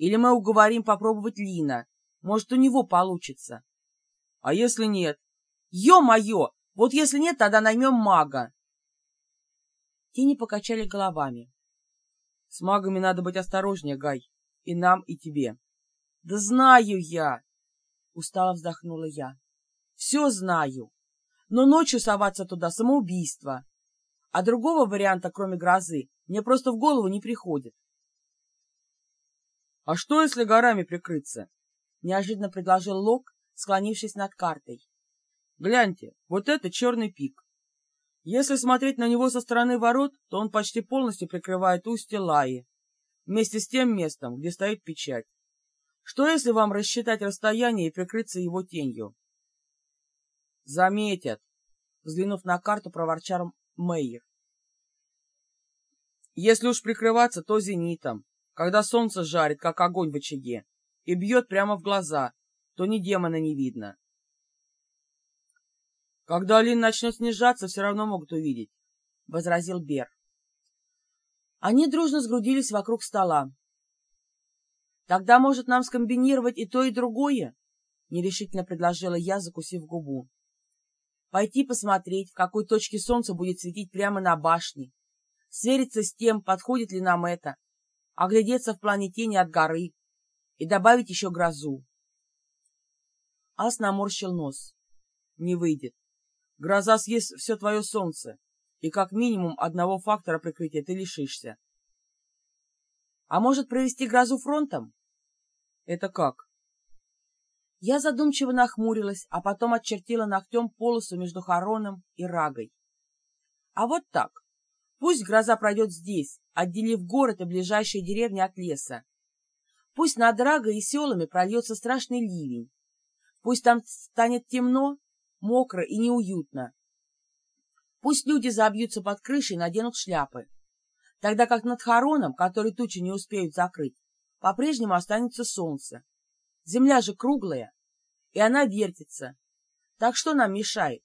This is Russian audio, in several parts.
Или мы уговорим попробовать Лина. Может, у него получится. А если нет? Ё-моё! Вот если нет, тогда наймем мага. Тени покачали головами. С магами надо быть осторожнее, Гай. И нам, и тебе. Да знаю я! Устало вздохнула я. Все знаю. Но ночью соваться туда самоубийство. А другого варианта, кроме грозы, мне просто в голову не приходит. — А что, если горами прикрыться? — неожиданно предложил Лок, склонившись над картой. — Гляньте, вот это черный пик. Если смотреть на него со стороны ворот, то он почти полностью прикрывает устье Лаи, вместе с тем местом, где стоит печать. Что, если вам рассчитать расстояние и прикрыться его тенью? — Заметят, — взглянув на карту, проворчал Мейер. Если уж прикрываться, то зенитом, когда солнце жарит, как огонь в очаге, и бьет прямо в глаза, то ни демона не видно. Когда Алин начнет снижаться, все равно могут увидеть, — возразил Бер. Они дружно сгрудились вокруг стола. «Тогда, может, нам скомбинировать и то, и другое?» — нерешительно предложила я, закусив губу. «Пойти посмотреть, в какой точке солнце будет светить прямо на башне, свериться с тем, подходит ли нам это, оглядеться в плане тени от горы и добавить еще грозу. Ас наморщил нос. Не выйдет. Гроза съест все твое солнце, и как минимум одного фактора прикрытия ты лишишься. А может провести грозу фронтом? Это как? Я задумчиво нахмурилась, а потом отчертила ногтем полосу между Хароном и Рагой. А вот так. Пусть гроза пройдет здесь, отделив город и ближайшие деревни от леса. Пусть над Рагой и селами прольется страшный ливень. Пусть там станет темно, мокро и неуютно. Пусть люди забьются под крышей и наденут шляпы. Тогда как над Хароном, который тучи не успеют закрыть, по-прежнему останется солнце. Земля же круглая, и она вертится. Так что нам мешает,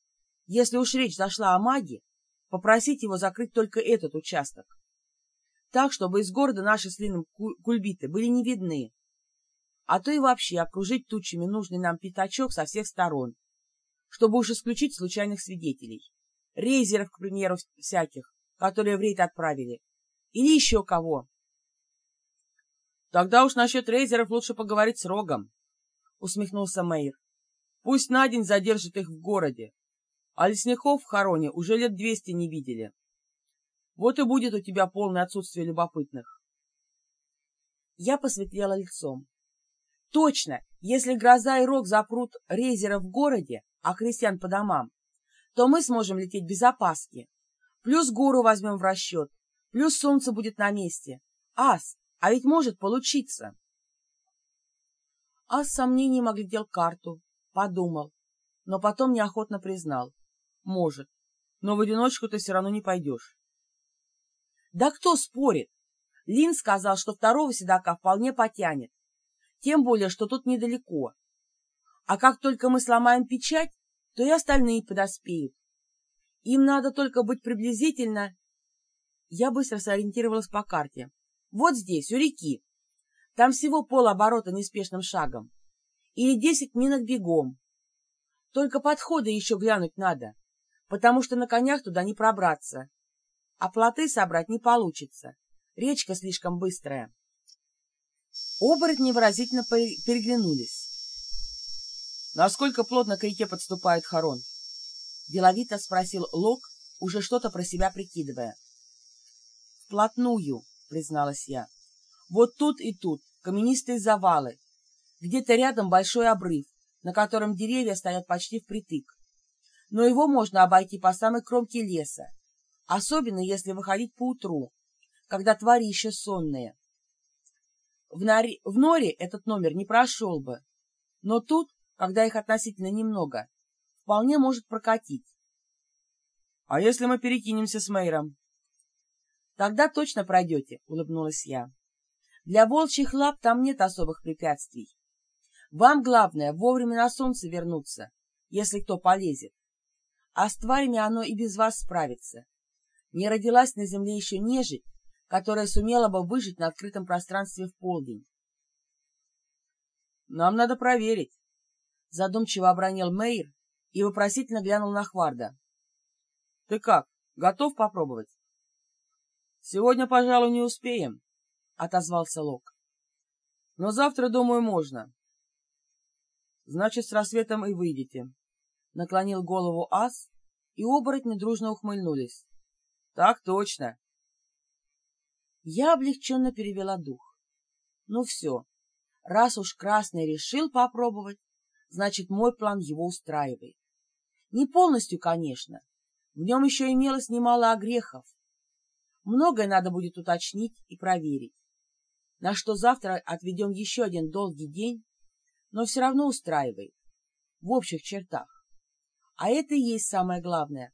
если уж речь зашла о маге, попросить его закрыть только этот участок. Так, чтобы из города наши с Лином кульбиты были не видны, а то и вообще окружить тучами нужный нам пятачок со всех сторон, чтобы уж исключить случайных свидетелей. Рейзеров, к примеру, всяких, которые в рейд отправили. Или еще кого. Тогда уж насчет рейзеров лучше поговорить с Рогом, усмехнулся Мэйр. Пусть на день задержит их в городе, а лесников в хороне уже лет двести не видели. Вот и будет у тебя полное отсутствие любопытных. Я посветлела лицом. Точно, если гроза и рог запрут рейзера в городе, а крестьян по домам, то мы сможем лететь без опаски. Плюс гору возьмем в расчет, плюс солнце будет на месте. Ас, а ведь может получиться. Ас с сомнением оглядел карту, подумал, но потом неохотно признал. Может. Но в одиночку ты все равно не пойдешь. Да кто спорит? Лин сказал, что второго седока вполне потянет. Тем более, что тут недалеко. А как только мы сломаем печать, то и остальные подоспеют. Им надо только быть приблизительно... Я быстро сориентировалась по карте. Вот здесь, у реки. Там всего полоборота неспешным шагом. Или десять минут бегом. Только подходы еще глянуть надо потому что на конях туда не пробраться. А плоты собрать не получится. Речка слишком быстрая. Оборотни выразительно переглянулись. «Насколько плотно к реке подступает Харон?» Деловито спросил Лок, уже что-то про себя прикидывая. «Вплотную», — призналась я. «Вот тут и тут каменистые завалы. Где-то рядом большой обрыв, на котором деревья стоят почти впритык но его можно обойти по самой кромке леса, особенно если выходить по утру, когда твари еще сонные. В, норе, в норе этот номер не прошел бы, но тут, когда их относительно немного, вполне может прокатить. — А если мы перекинемся с Мэйром? — Тогда точно пройдете, — улыбнулась я. — Для волчьих лап там нет особых препятствий. Вам главное вовремя на солнце вернуться, если кто полезет а с тварями оно и без вас справится. Не родилась на земле еще нежить, которая сумела бы выжить на открытом пространстве в полдень. Нам надо проверить. Задумчиво обронил Мейер и вопросительно глянул на Хварда. Ты как, готов попробовать? Сегодня, пожалуй, не успеем, отозвался Лок. Но завтра, думаю, можно. Значит, с рассветом и выйдете. Наклонил голову ас, и оборотни дружно ухмыльнулись. Так точно. Я облегченно перевела дух. Ну все, раз уж Красный решил попробовать, значит, мой план его устраивает. Не полностью, конечно. В нем еще имелось немало огрехов. Многое надо будет уточнить и проверить. На что завтра отведем еще один долгий день, но все равно устраивает. В общих чертах. А это и есть самое главное.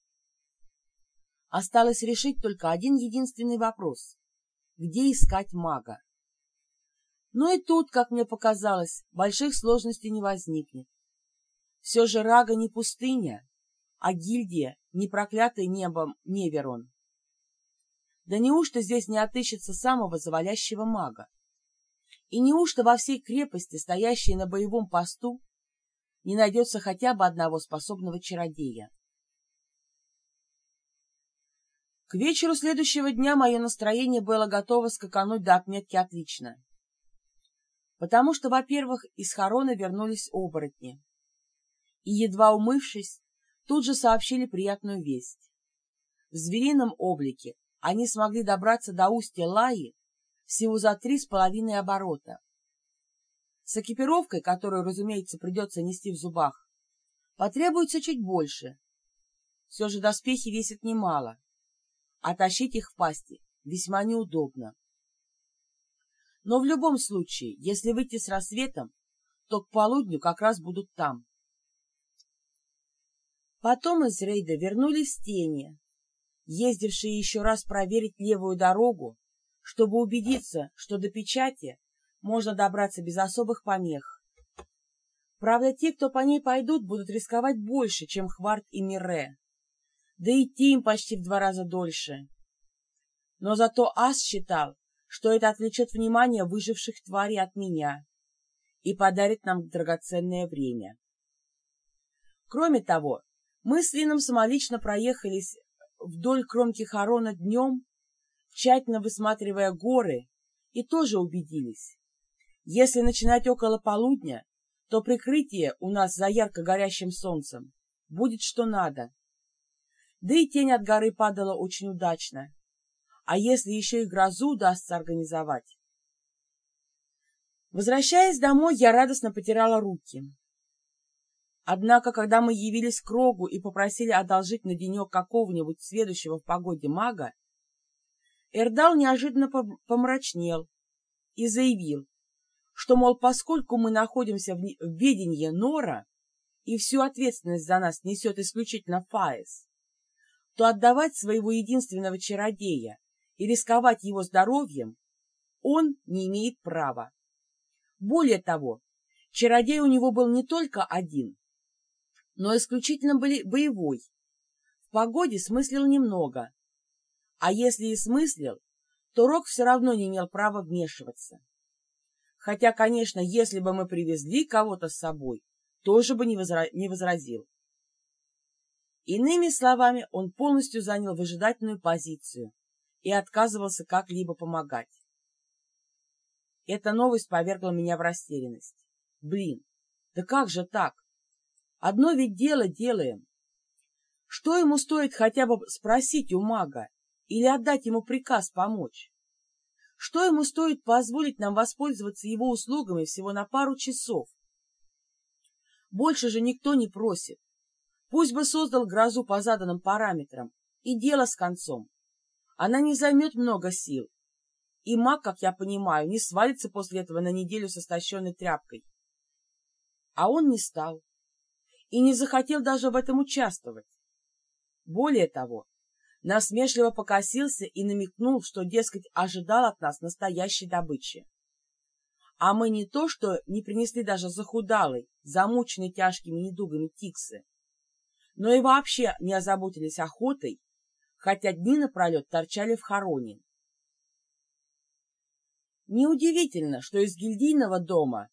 Осталось решить только один единственный вопрос. Где искать мага? Но и тут, как мне показалось, больших сложностей не возникнет. Все же Рага не пустыня, а гильдия не проклятый небом Неверон. Да неужто здесь не отыщется самого завалящего мага? И неужто во всей крепости, стоящей на боевом посту, не найдется хотя бы одного способного чародея? К вечеру следующего дня мое настроение было готово скакануть до отметки отлично. Потому что, во-первых, из хорона вернулись оборотни. И, едва умывшись, тут же сообщили приятную весть. В зверином облике они смогли добраться до устья Лаи всего за три с половиной оборота. С экипировкой, которую, разумеется, придется нести в зубах, потребуется чуть больше. Все же доспехи весят немало, а тащить их в пасти весьма неудобно. Но в любом случае, если выйти с рассветом, то к полудню как раз будут там. Потом из рейда вернулись тени, ездившие еще раз проверить левую дорогу, чтобы убедиться, что до печати можно добраться без особых помех. Правда, те, кто по ней пойдут, будут рисковать больше, чем Хварт и Мире. Да идти им почти в два раза дольше. Но зато Ас считал, что это отвлечет внимание выживших тварей от меня и подарит нам драгоценное время. Кроме того, мы с Лином самолично проехались вдоль кромки Харона днем, тщательно высматривая горы, и тоже убедились. Если начинать около полудня, то прикрытие у нас за ярко горящим солнцем будет что надо. Да и тень от горы падала очень удачно. А если еще и грозу удастся организовать? Возвращаясь домой, я радостно потирала руки. Однако, когда мы явились к Рогу и попросили одолжить на денек какого-нибудь следующего в погоде мага, Эрдал неожиданно помрачнел и заявил, что, мол, поскольку мы находимся в ведении Нора и всю ответственность за нас несет исключительно Фаис, то отдавать своего единственного чародея и рисковать его здоровьем он не имеет права. Более того, чародей у него был не только один, но исключительно боевой. В погоде смыслил немного, а если и смыслил, то Рок все равно не имел права вмешиваться. Хотя, конечно, если бы мы привезли кого-то с собой, тоже бы не, возра... не возразил. Иными словами, он полностью занял выжидательную позицию и отказывался как-либо помогать. Эта новость повергла меня в растерянность. Блин, да как же так? Одно ведь дело делаем. Что ему стоит хотя бы спросить у мага или отдать ему приказ помочь? Что ему стоит позволить нам воспользоваться его услугами всего на пару часов? Больше же никто не просит. Пусть бы создал грозу по заданным параметрам, и дело с концом. Она не займет много сил. И маг, как я понимаю, не свалится после этого на неделю со стащенной тряпкой. А он не стал и не захотел даже в этом участвовать. Более того, насмешливо покосился и намекнул, что, дескать, ожидал от нас настоящей добычи. А мы не то, что не принесли даже захудалой, замученной тяжкими недугами тиксы, но и вообще не озаботились охотой, хотя дни напролет торчали в хороне. Неудивительно, что из гильдийного дома